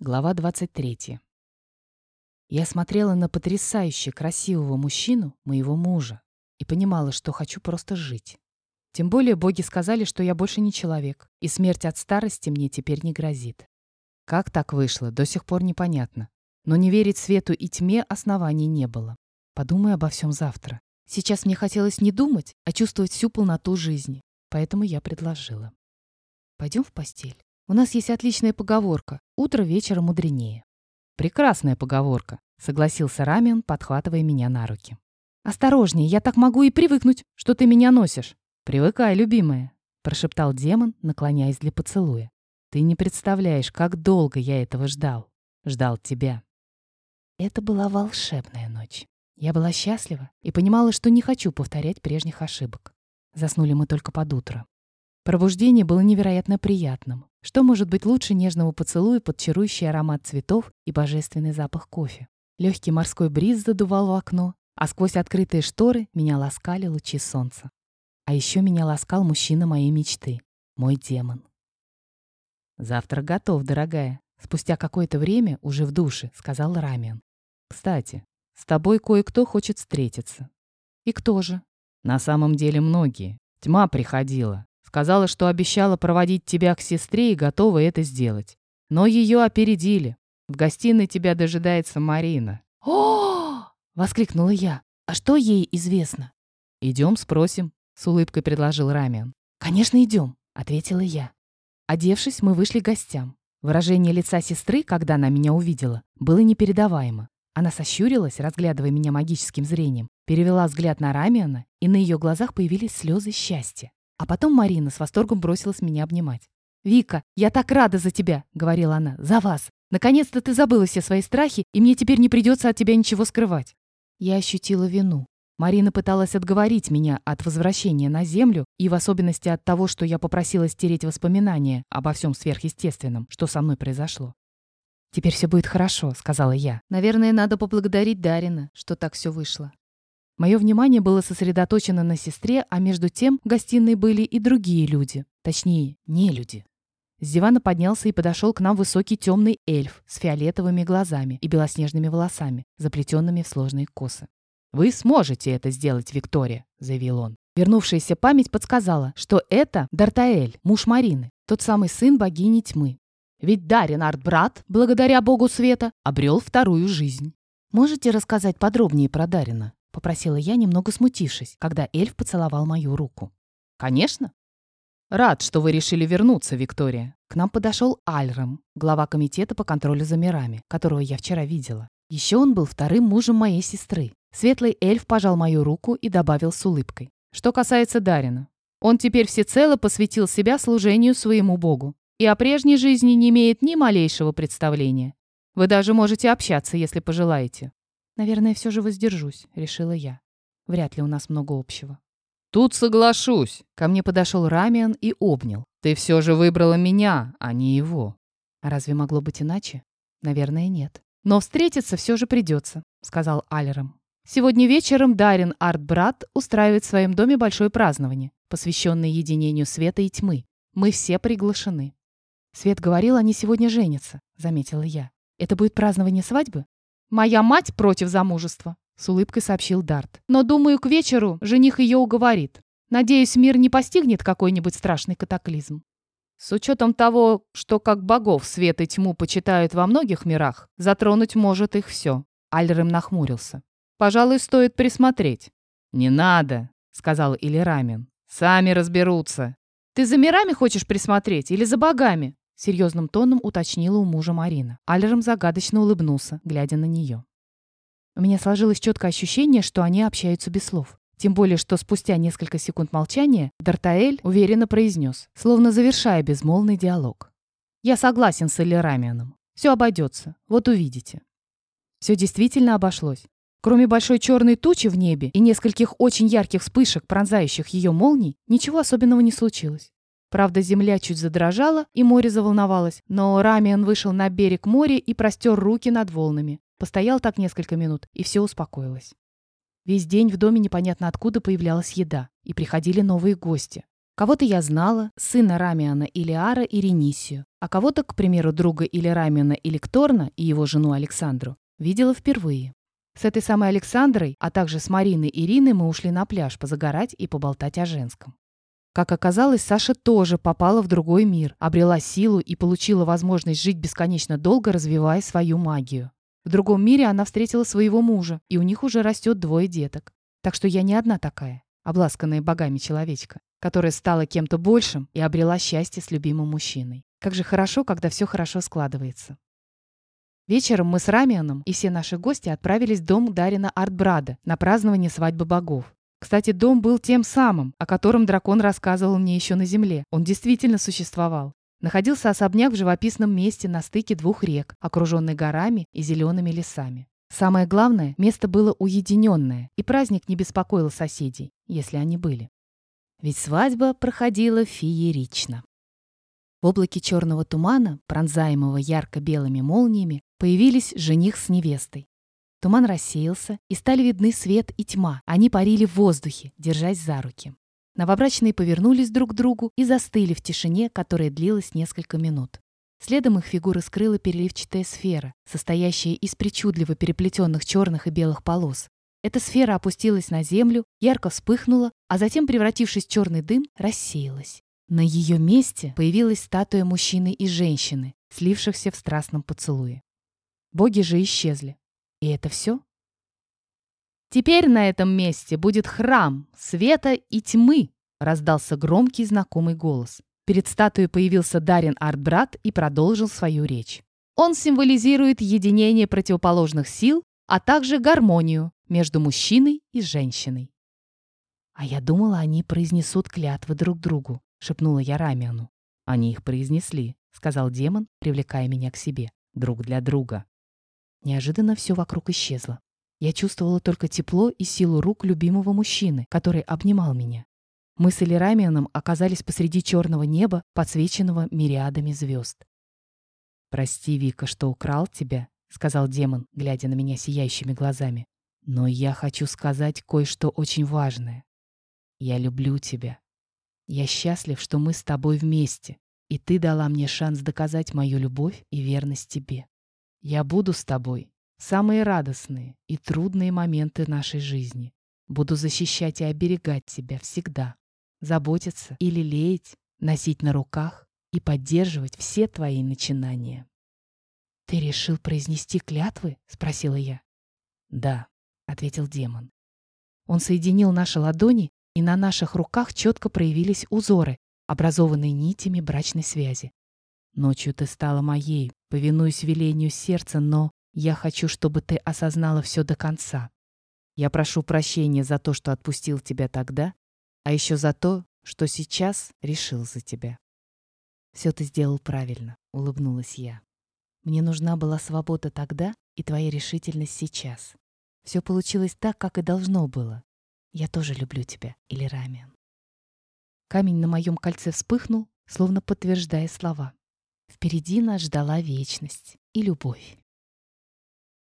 Глава 23. Я смотрела на потрясающе красивого мужчину, моего мужа, и понимала, что хочу просто жить. Тем более боги сказали, что я больше не человек, и смерть от старости мне теперь не грозит. Как так вышло, до сих пор непонятно. Но не верить свету и тьме оснований не было. Подумай обо всем завтра. Сейчас мне хотелось не думать, а чувствовать всю полноту жизни. Поэтому я предложила. Пойдем в постель. У нас есть отличная поговорка «Утро вечера мудренее». «Прекрасная поговорка», — согласился Рамин, подхватывая меня на руки. «Осторожнее, я так могу и привыкнуть, что ты меня носишь». «Привыкай, любимая», — прошептал демон, наклоняясь для поцелуя. «Ты не представляешь, как долго я этого ждал. Ждал тебя». Это была волшебная ночь. Я была счастлива и понимала, что не хочу повторять прежних ошибок. Заснули мы только под утро. Пробуждение было невероятно приятным. Что может быть лучше нежного поцелуя под чарующий аромат цветов и божественный запах кофе? Легкий морской бриз задувал в окно, а сквозь открытые шторы меня ласкали лучи солнца. А еще меня ласкал мужчина моей мечты, мой демон. «Завтра готов, дорогая», — спустя какое-то время, уже в душе, сказал Рамиан. «Кстати, с тобой кое-кто хочет встретиться». «И кто же?» «На самом деле многие. Тьма приходила. Сказала, что обещала проводить тебя к сестре и готова это сделать. Но ее опередили. В гостиной тебя дожидается Марина. О! воскликнула я. А что ей известно? Идем спросим, с улыбкой предложил Рамиан. Конечно, идем, ответила я. Одевшись, мы вышли к гостям. Выражение лица сестры, когда она меня увидела, было непередаваемо. Она сощурилась, разглядывая меня магическим зрением, перевела взгляд на Рамиана, и на ее глазах появились слезы счастья. А потом Марина с восторгом бросилась меня обнимать. «Вика, я так рада за тебя!» — говорила она. «За вас! Наконец-то ты забыла все свои страхи, и мне теперь не придется от тебя ничего скрывать». Я ощутила вину. Марина пыталась отговорить меня от возвращения на Землю и в особенности от того, что я попросила стереть воспоминания обо всем сверхъестественном, что со мной произошло. «Теперь все будет хорошо», — сказала я. «Наверное, надо поблагодарить Дарина, что так все вышло». Мое внимание было сосредоточено на сестре, а между тем в гостиной были и другие люди. Точнее, не люди. С дивана поднялся и подошел к нам высокий темный эльф с фиолетовыми глазами и белоснежными волосами, заплетенными в сложные косы. «Вы сможете это сделать, Виктория», — заявил он. Вернувшаяся память подсказала, что это Дартаэль, муж Марины, тот самый сын богини тьмы. Ведь Дарин Артбрат, благодаря богу света, обрел вторую жизнь. Можете рассказать подробнее про Дарина? — попросила я, немного смутившись, когда эльф поцеловал мою руку. «Конечно». «Рад, что вы решили вернуться, Виктория». К нам подошел Альрам, глава комитета по контролю за мирами, которого я вчера видела. Еще он был вторым мужем моей сестры. Светлый эльф пожал мою руку и добавил с улыбкой. Что касается Дарина, он теперь всецело посвятил себя служению своему богу и о прежней жизни не имеет ни малейшего представления. Вы даже можете общаться, если пожелаете. Наверное, все же воздержусь, решила я. Вряд ли у нас много общего. Тут соглашусь. Ко мне подошел Рамиан и обнял. Ты все же выбрала меня, а не его. А разве могло быть иначе? Наверное, нет. Но встретиться все же придется, сказал Алером. Сегодня вечером Дарин Артбрат устраивает в своем доме большое празднование, посвященное единению света и тьмы. Мы все приглашены. Свет говорил, они сегодня женятся, заметила я. Это будет празднование свадьбы? «Моя мать против замужества», — с улыбкой сообщил Дарт. «Но, думаю, к вечеру жених ее уговорит. Надеюсь, мир не постигнет какой-нибудь страшный катаклизм». С учетом того, что как богов свет и тьму почитают во многих мирах, затронуть может их все. Альрем нахмурился. «Пожалуй, стоит присмотреть». «Не надо», — сказал Илирамин. «Сами разберутся». «Ты за мирами хочешь присмотреть или за богами?» Серьезным тоном уточнила у мужа Марина. Алером загадочно улыбнулся, глядя на нее. У меня сложилось четкое ощущение, что они общаются без слов. Тем более, что спустя несколько секунд молчания Дартаэль уверенно произнес, словно завершая безмолвный диалог. «Я согласен с Эллирамианом. Все обойдется. Вот увидите». Все действительно обошлось. Кроме большой черной тучи в небе и нескольких очень ярких вспышек, пронзающих ее молний, ничего особенного не случилось. Правда, земля чуть задрожала, и море заволновалось, но Рамиан вышел на берег моря и простер руки над волнами. Постоял так несколько минут, и все успокоилось. Весь день в доме непонятно откуда появлялась еда, и приходили новые гости. Кого-то я знала, сына Рамиана Илиара и Ренисию, а кого-то, к примеру, друга или Рамиана или Кторна и его жену Александру, видела впервые. С этой самой Александрой, а также с Мариной и Ириной мы ушли на пляж позагорать и поболтать о женском. Как оказалось, Саша тоже попала в другой мир, обрела силу и получила возможность жить бесконечно долго, развивая свою магию. В другом мире она встретила своего мужа, и у них уже растет двое деток. Так что я не одна такая, обласканная богами человечка, которая стала кем-то большим и обрела счастье с любимым мужчиной. Как же хорошо, когда все хорошо складывается. Вечером мы с Рамианом и все наши гости отправились в дом Дарина Артбрада на празднование свадьбы богов. Кстати, дом был тем самым, о котором дракон рассказывал мне еще на земле. Он действительно существовал. Находился особняк в живописном месте на стыке двух рек, окруженный горами и зелеными лесами. Самое главное, место было уединенное, и праздник не беспокоил соседей, если они были. Ведь свадьба проходила феерично. В облаке черного тумана, пронзаемого ярко-белыми молниями, появились жених с невестой. Туман рассеялся, и стали видны свет и тьма. Они парили в воздухе, держась за руки. Новобрачные повернулись друг к другу и застыли в тишине, которая длилась несколько минут. Следом их фигуры скрыла переливчатая сфера, состоящая из причудливо переплетенных черных и белых полос. Эта сфера опустилась на землю, ярко вспыхнула, а затем, превратившись в черный дым, рассеялась. На ее месте появилась статуя мужчины и женщины, слившихся в страстном поцелуе. Боги же исчезли. И это все? Теперь на этом месте будет храм света и тьмы, раздался громкий знакомый голос. Перед статуей появился Дарин Артбрат и продолжил свою речь. Он символизирует единение противоположных сил, а также гармонию между мужчиной и женщиной. «А я думала, они произнесут клятвы друг другу», — шепнула я Рамиану. «Они их произнесли», — сказал демон, привлекая меня к себе. «Друг для друга». Неожиданно все вокруг исчезло. Я чувствовала только тепло и силу рук любимого мужчины, который обнимал меня. Мы с Элирамианом оказались посреди черного неба, подсвеченного мириадами звезд. «Прости, Вика, что украл тебя», — сказал демон, глядя на меня сияющими глазами. «Но я хочу сказать кое-что очень важное. Я люблю тебя. Я счастлив, что мы с тобой вместе, и ты дала мне шанс доказать мою любовь и верность тебе. Я буду с тобой самые радостные и трудные моменты нашей жизни. Буду защищать и оберегать тебя всегда. Заботиться и лелеять, носить на руках и поддерживать все твои начинания. «Ты решил произнести клятвы?» — спросила я. «Да», — ответил демон. Он соединил наши ладони, и на наших руках четко проявились узоры, образованные нитями брачной связи. Ночью ты стала моей, повинуюсь велению сердца, но я хочу, чтобы ты осознала все до конца. Я прошу прощения за то, что отпустил тебя тогда, а еще за то, что сейчас решил за тебя. Все ты сделал правильно, улыбнулась я. Мне нужна была свобода тогда и твоя решительность сейчас. Все получилось так, как и должно было. Я тоже люблю тебя, Илирамиан. Камень на моем кольце вспыхнул, словно подтверждая слова. Впереди нас ждала вечность и любовь.